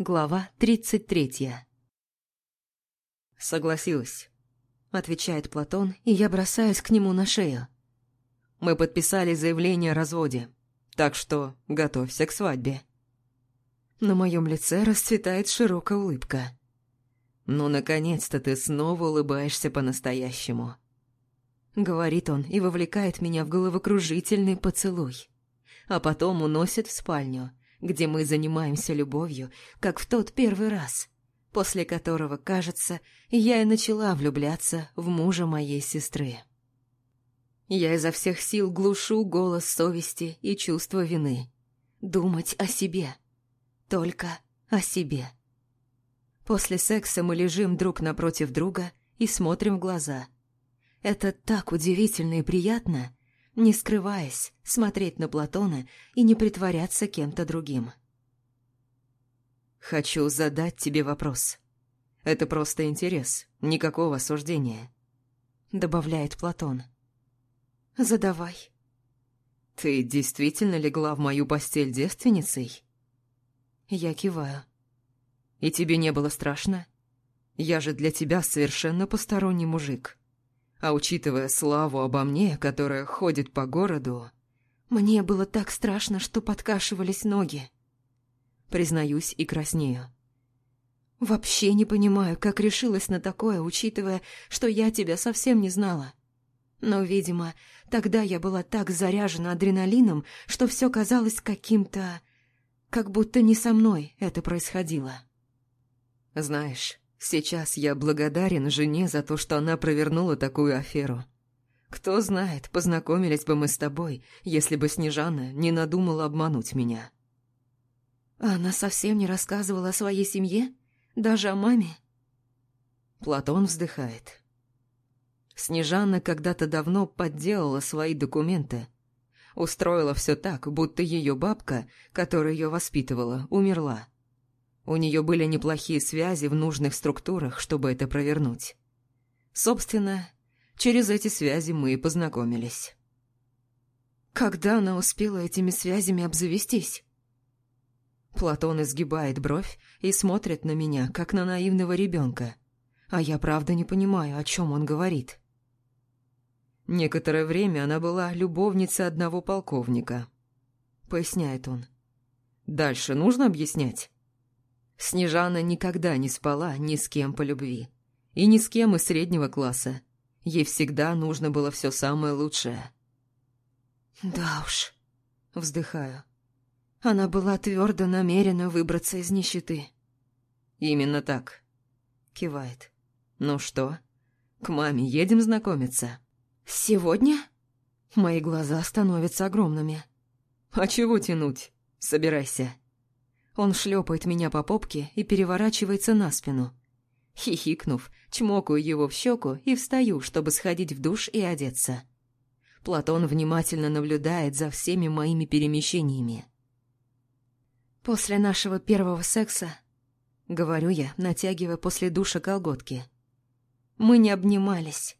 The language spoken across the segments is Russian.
Глава тридцать третья. «Согласилась», — отвечает Платон, и я бросаюсь к нему на шею. «Мы подписали заявление о разводе, так что готовься к свадьбе». На моем лице расцветает широкая улыбка. «Ну, наконец-то ты снова улыбаешься по-настоящему», — говорит он и вовлекает меня в головокружительный поцелуй, а потом уносит в спальню, где мы занимаемся любовью, как в тот первый раз, после которого, кажется, я и начала влюбляться в мужа моей сестры. Я изо всех сил глушу голос совести и чувство вины. Думать о себе — только о себе. После секса мы лежим друг напротив друга и смотрим в глаза. Это так удивительно и приятно, не скрываясь, смотреть на Платона и не притворяться кем-то другим. «Хочу задать тебе вопрос. Это просто интерес, никакого осуждения», — добавляет Платон. «Задавай». «Ты действительно легла в мою постель девственницей?» Я киваю. «И тебе не было страшно? Я же для тебя совершенно посторонний мужик. А учитывая славу обо мне, которая ходит по городу...» Мне было так страшно, что подкашивались ноги. Признаюсь и краснею. Вообще не понимаю, как решилась на такое, учитывая, что я тебя совсем не знала. Но, видимо, тогда я была так заряжена адреналином, что все казалось каким-то как будто не со мной это происходило. Знаешь, сейчас я благодарен жене за то, что она провернула такую аферу. Кто знает, познакомились бы мы с тобой, если бы Снежана не надумала обмануть меня. Она совсем не рассказывала о своей семье? Даже о маме? Платон вздыхает. Снежана когда-то давно подделала свои документы, Устроила все так, будто ее бабка, которая ее воспитывала, умерла. У нее были неплохие связи в нужных структурах, чтобы это провернуть. Собственно, через эти связи мы и познакомились. Когда она успела этими связями обзавестись? Платон изгибает бровь и смотрит на меня, как на наивного ребенка. А я правда не понимаю, о чем он говорит. Некоторое время она была любовницей одного полковника. Поясняет он. Дальше нужно объяснять? Снежана никогда не спала ни с кем по любви. И ни с кем из среднего класса. Ей всегда нужно было все самое лучшее. «Да уж», — вздыхаю. Она была твердо намерена выбраться из нищеты. «Именно так», — кивает. «Ну что, к маме едем знакомиться?» «Сегодня?» Мои глаза становятся огромными. «А чего тянуть? Собирайся». Он шлепает меня по попке и переворачивается на спину. Хихикнув, чмокаю его в щеку и встаю, чтобы сходить в душ и одеться. Платон внимательно наблюдает за всеми моими перемещениями. «После нашего первого секса», — говорю я, натягивая после душа колготки, — «мы не обнимались».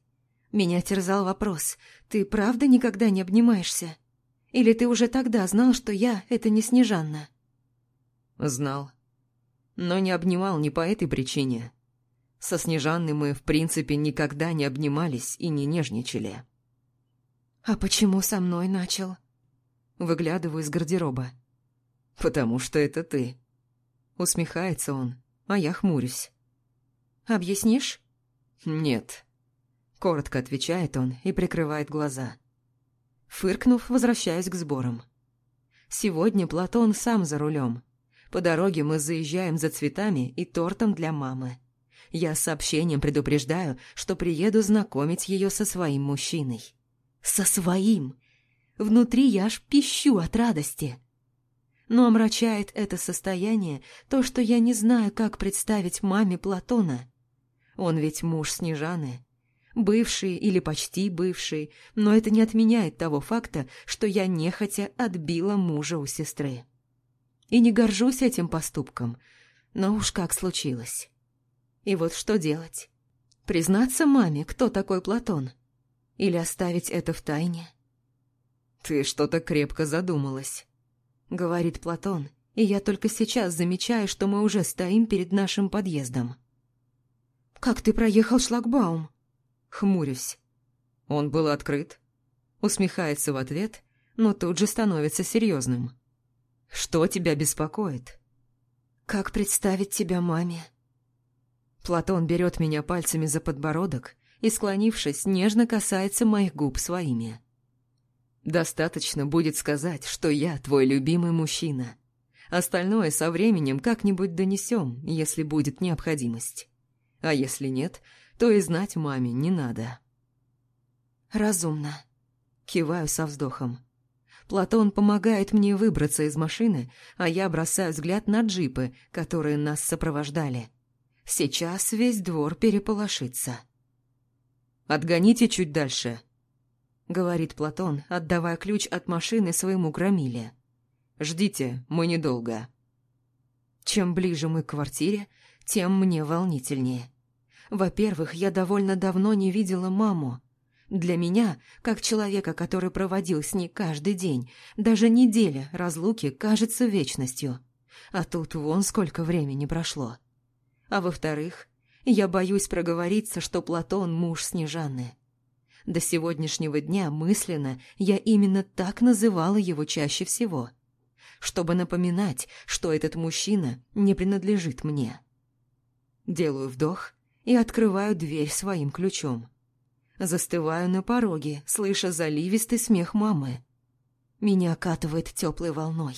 Меня терзал вопрос, ты правда никогда не обнимаешься? Или ты уже тогда знал, что я — это не Снежанна? Знал. Но не обнимал не по этой причине. Со Снежанной мы, в принципе, никогда не обнимались и не нежничали. А почему со мной начал? Выглядываю из гардероба. «Потому что это ты». Усмехается он, а я хмурюсь. «Объяснишь?» «Нет». Коротко отвечает он и прикрывает глаза. Фыркнув, возвращаюсь к сборам. Сегодня Платон сам за рулем. По дороге мы заезжаем за цветами и тортом для мамы. Я с сообщением предупреждаю, что приеду знакомить ее со своим мужчиной. Со своим! Внутри я аж пищу от радости. Но омрачает это состояние то, что я не знаю, как представить маме Платона. Он ведь муж Снежаны, бывший или почти бывший, но это не отменяет того факта, что я нехотя отбила мужа у сестры. И не горжусь этим поступком, но уж как случилось. И вот что делать? Признаться маме, кто такой Платон? Или оставить это в тайне? «Ты что-то крепко задумалась», — говорит Платон, и я только сейчас замечаю, что мы уже стоим перед нашим подъездом. «Как ты проехал шлагбаум?» Хмурюсь. Он был открыт. Усмехается в ответ, но тут же становится серьезным. «Что тебя беспокоит?» «Как представить тебя маме?» Платон берет меня пальцами за подбородок и, склонившись, нежно касается моих губ своими. «Достаточно будет сказать, что я твой любимый мужчина. Остальное со временем как-нибудь донесем, если будет необходимость. А если нет, то и знать маме не надо». «Разумно», — киваю со вздохом. Платон помогает мне выбраться из машины, а я бросаю взгляд на джипы, которые нас сопровождали. Сейчас весь двор переполошится. «Отгоните чуть дальше», — говорит Платон, отдавая ключ от машины своему громиле. «Ждите, мы недолго». Чем ближе мы к квартире, тем мне волнительнее. Во-первых, я довольно давно не видела маму, для меня, как человека, который проводил с ней каждый день, даже неделя разлуки кажется вечностью. А тут вон сколько времени прошло. А во-вторых, я боюсь проговориться, что Платон муж Снежаны. До сегодняшнего дня мысленно я именно так называла его чаще всего, чтобы напоминать, что этот мужчина не принадлежит мне. Делаю вдох и открываю дверь своим ключом. Застываю на пороге, слыша заливистый смех мамы. Меня окатывает теплой волной.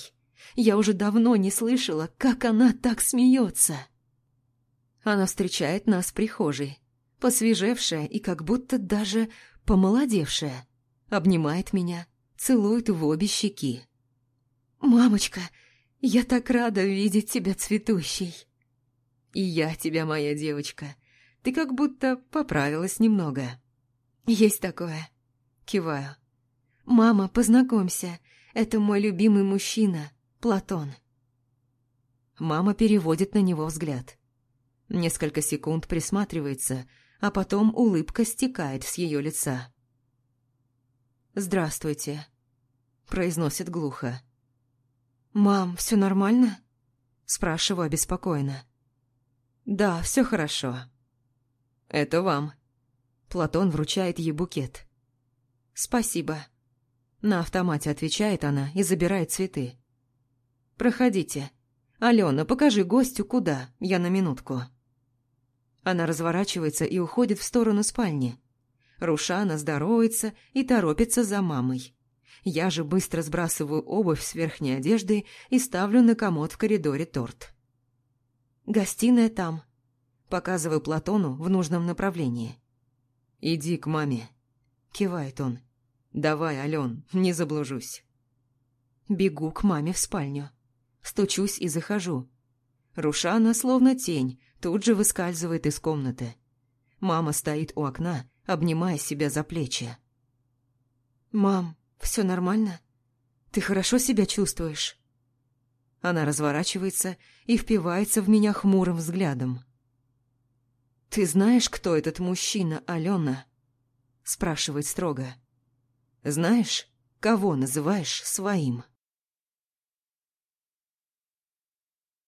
Я уже давно не слышала, как она так смеется. Она встречает нас в прихожей, посвежевшая и как будто даже помолодевшая. Обнимает меня, целует в обе щеки. «Мамочка, я так рада видеть тебя цветущей!» «И я тебя, моя девочка. Ты как будто поправилась немного». «Есть такое». Киваю. «Мама, познакомься. Это мой любимый мужчина, Платон». Мама переводит на него взгляд. Несколько секунд присматривается, а потом улыбка стекает с ее лица. «Здравствуйте», — произносит глухо. «Мам, все нормально?» — спрашиваю обеспокоенно. «Да, все хорошо». «Это вам», Платон вручает ей букет. «Спасибо». На автомате отвечает она и забирает цветы. «Проходите. Алена, покажи гостю, куда. Я на минутку». Она разворачивается и уходит в сторону спальни. Рушана здоровается и торопится за мамой. Я же быстро сбрасываю обувь с верхней одежды и ставлю на комод в коридоре торт. «Гостиная там», – показываю Платону в нужном направлении. «Иди к маме», — кивает он. «Давай, Ален, не заблужусь». Бегу к маме в спальню. Стучусь и захожу. Рушана, словно тень, тут же выскальзывает из комнаты. Мама стоит у окна, обнимая себя за плечи. «Мам, все нормально? Ты хорошо себя чувствуешь?» Она разворачивается и впивается в меня хмурым взглядом. «Ты знаешь, кто этот мужчина, Алена?» Спрашивает строго. «Знаешь, кого называешь своим?»